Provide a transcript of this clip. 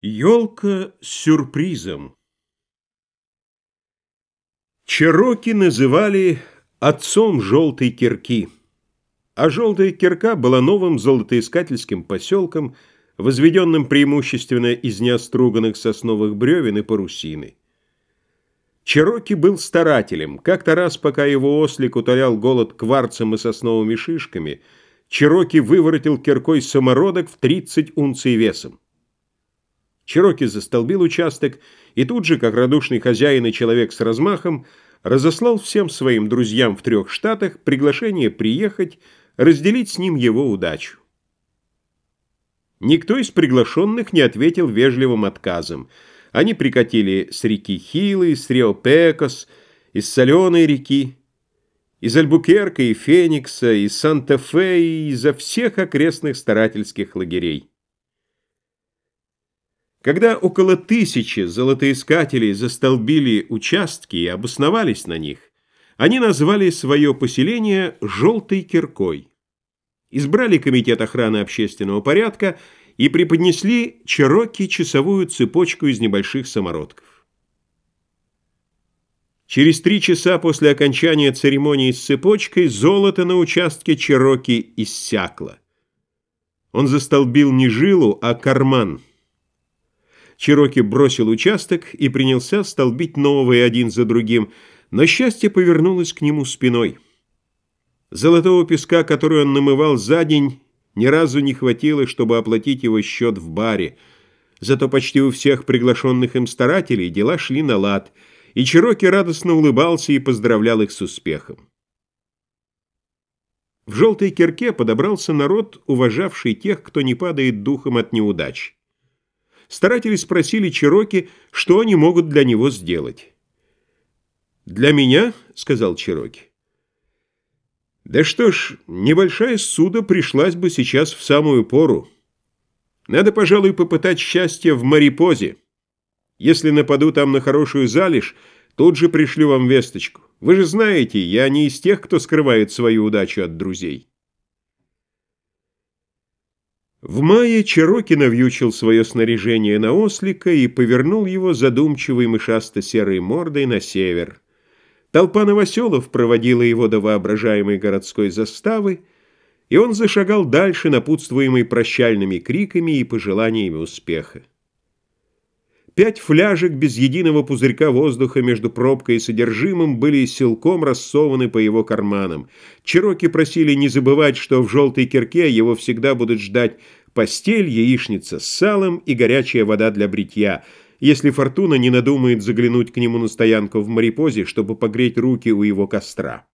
Елка с сюрпризом Чероки называли отцом желтой кирки, а желтая кирка была новым золотоискательским поселком, возведенным преимущественно из неоструганных сосновых бревен и парусины. Чероки был старателем. Как-то раз, пока его ослик утолял голод кварцем и сосновыми шишками, Чероки выворотил киркой самородок в 30 унций весом. Чироки застолбил участок и тут же, как радушный хозяин и человек с размахом, разослал всем своим друзьям в трех штатах приглашение приехать, разделить с ним его удачу. Никто из приглашенных не ответил вежливым отказом. Они прикатили с реки Хилы, с Рио-Пекос, из Соленой реки, из Альбукерка и Феникса, из Санта-Фе и изо всех окрестных старательских лагерей. Когда около тысячи золотоискателей застолбили участки и обосновались на них, они назвали свое поселение «желтой киркой». Избрали комитет охраны общественного порядка и преподнесли Чероки часовую цепочку из небольших самородков. Через три часа после окончания церемонии с цепочкой золото на участке Чероки иссякло. Он застолбил не жилу, а карман – Чироки бросил участок и принялся столбить новые один за другим, но счастье повернулось к нему спиной. Золотого песка, который он намывал за день, ни разу не хватило, чтобы оплатить его счет в баре. Зато почти у всех приглашенных им старателей дела шли на лад, и Чироки радостно улыбался и поздравлял их с успехом. В желтой кирке подобрался народ, уважавший тех, кто не падает духом от неудач старатели спросили Чироки, что они могут для него сделать. «Для меня?» — сказал Чироки. «Да что ж, небольшая суда пришлась бы сейчас в самую пору. Надо, пожалуй, попытать счастье в Марипозе. Если нападу там на хорошую залежь, тут же пришлю вам весточку. Вы же знаете, я не из тех, кто скрывает свою удачу от друзей». В мае Чероки навьючил свое снаряжение на ослика и повернул его задумчивой мышасто-серой мордой на север. Толпа новоселов проводила его до воображаемой городской заставы, и он зашагал дальше, напутствуемый прощальными криками и пожеланиями успеха. Пять фляжек без единого пузырька воздуха между пробкой и содержимым были силком рассованы по его карманам. Чероки просили не забывать, что в желтой кирке его всегда будут ждать постель, яичница с салом и горячая вода для бритья, если Фортуна не надумает заглянуть к нему на стоянку в Марипозе, чтобы погреть руки у его костра.